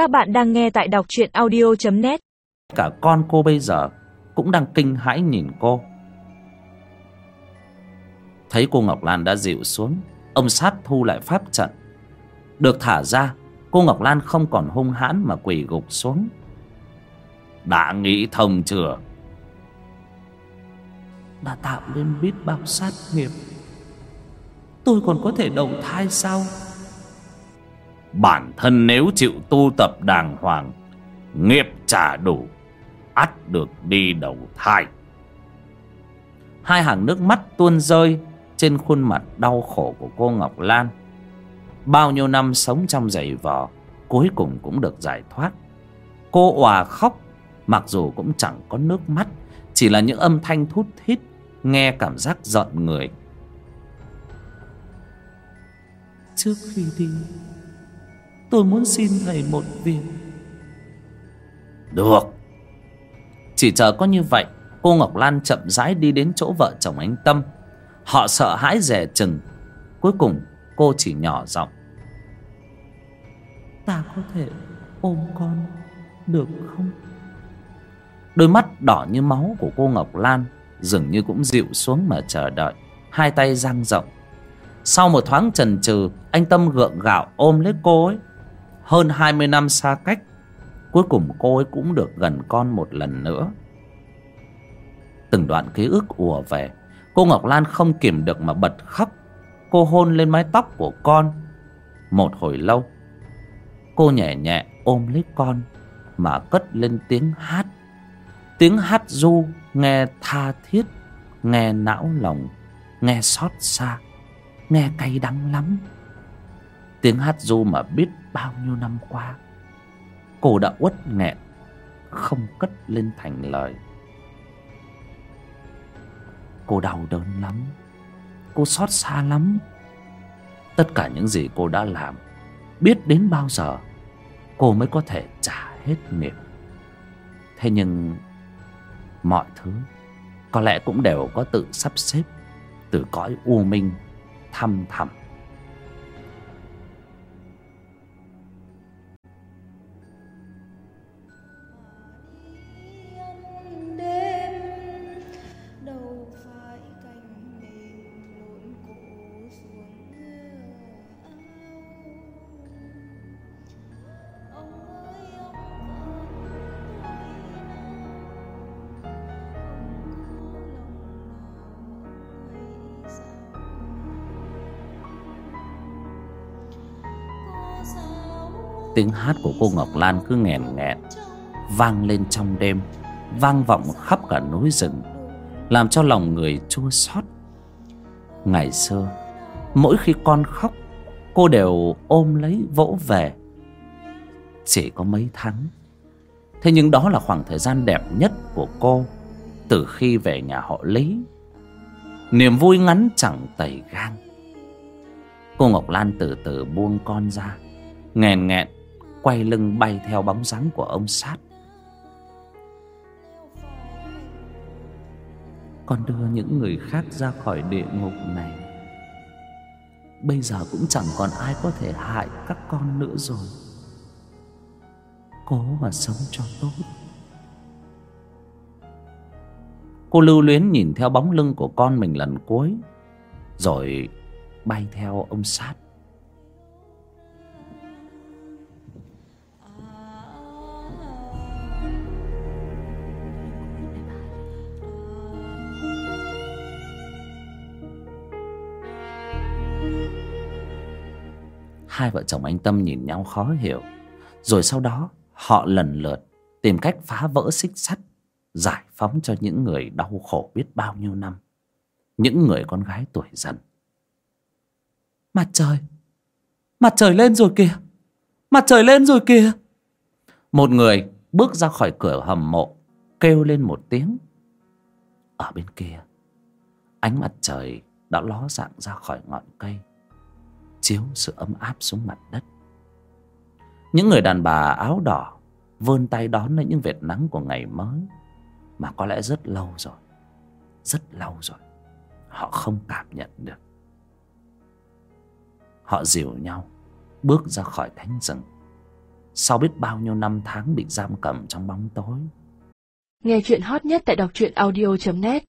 Các bạn đang nghe tại đọc truyện audio.net Cả con cô bây giờ cũng đang kinh hãi nhìn cô. Thấy cô Ngọc Lan đã dịu xuống Ông sát thu lại pháp trận. Được thả ra Cô Ngọc Lan không còn hung hãn mà quỳ gục xuống. Đã nghĩ thông chưa? Đã tạo nên biết bao sát nghiệp. Tôi còn có thể đầu thai sao Bản thân nếu chịu tu tập đàng hoàng, Nghiệp trả đủ, ắt được đi đầu thai. Hai hàng nước mắt tuôn rơi Trên khuôn mặt đau khổ của cô Ngọc Lan. Bao nhiêu năm sống trong giày vò, Cuối cùng cũng được giải thoát. Cô òa khóc, Mặc dù cũng chẳng có nước mắt, Chỉ là những âm thanh thút thít, Nghe cảm giác giận người. Trước khi đi Tôi muốn xin thầy một việc. Được. Chỉ chờ có như vậy Cô Ngọc Lan chậm rãi đi đến chỗ vợ chồng anh Tâm. Họ sợ hãi rẻ chừng. Cuối cùng cô chỉ nhỏ giọng. Ta có thể ôm con Được không? Đôi mắt đỏ như máu của cô Ngọc Lan Dường như cũng dịu xuống mà chờ đợi. Hai tay dang rộng. Sau một thoáng chần chừ Anh Tâm gượng gạo ôm lấy cô ấy hơn 20 năm xa cách, Cuối cùng cô ấy cũng được gần con một lần nữa. Từng đoạn ký ức ùa về, Cô Ngọc Lan không kìm được mà bật khóc. Cô hôn lên mái tóc của con. Một hồi lâu, Cô nhẹ nhẹ ôm lấy con Mà cất lên tiếng hát. Tiếng hát du, Nghe tha thiết, Nghe não lòng, Nghe xót xa, Nghe cay đắng lắm. Tiếng hát du mà biết bao nhiêu năm qua. Cô đã uất nghẹn, Không cất lên thành lời. Cô đau đớn lắm, Cô xót xa lắm. Tất cả những gì cô đã làm, Biết đến bao giờ, Cô mới có thể trả hết nghiệp. Thế nhưng, Mọi thứ Có lẽ cũng đều có tự sắp xếp, Từ cõi u minh Thăm thẳm. Tiếng hát của cô Ngọc Lan cứ nghèn nghẹn, Vang lên trong đêm, Vang vọng khắp cả núi rừng, Làm cho lòng người chua xót. Ngày xưa, Mỗi khi con khóc, Cô đều ôm lấy vỗ về. Chỉ có mấy tháng, Thế nhưng đó là khoảng thời gian đẹp nhất của cô Từ khi về nhà họ Lý. Niềm vui ngắn chẳng tẩy gan Cô Ngọc Lan từ từ buông con ra nghèn nghẹn quay lưng bay theo bóng dáng của ông sát. Con đưa những người khác ra khỏi địa ngục này. Bây giờ cũng chẳng còn ai có thể hại các con nữa rồi. Cố mà sống cho tốt. Cô lưu luyến nhìn theo bóng lưng của con mình lần cuối, rồi bay theo ông sát. Hai vợ chồng anh Tâm nhìn nhau khó hiểu. Rồi sau đó, họ lần lượt Tìm cách phá vỡ xích sắt, Giải phóng cho những người đau khổ biết bao nhiêu năm. Những người con gái tuổi dần. Mặt trời! Mặt trời lên rồi kìa! Mặt trời lên rồi kìa! Một người bước ra khỏi cửa hầm mộ, Kêu lên một tiếng. Ở bên kia, Ánh mặt trời đã ló dạng ra khỏi ngọn cây, chiếu sự ấm áp xuống mặt đất. Những người đàn bà áo đỏ vươn tay đón lấy những vệt nắng của ngày mới mà có lẽ rất lâu rồi, rất lâu rồi họ không cảm nhận được. Họ dìu nhau bước ra khỏi thánh rừng. Sau biết bao nhiêu năm tháng bị giam cầm trong bóng tối. Nghe chuyện hot nhất tại đọc truyện audio net.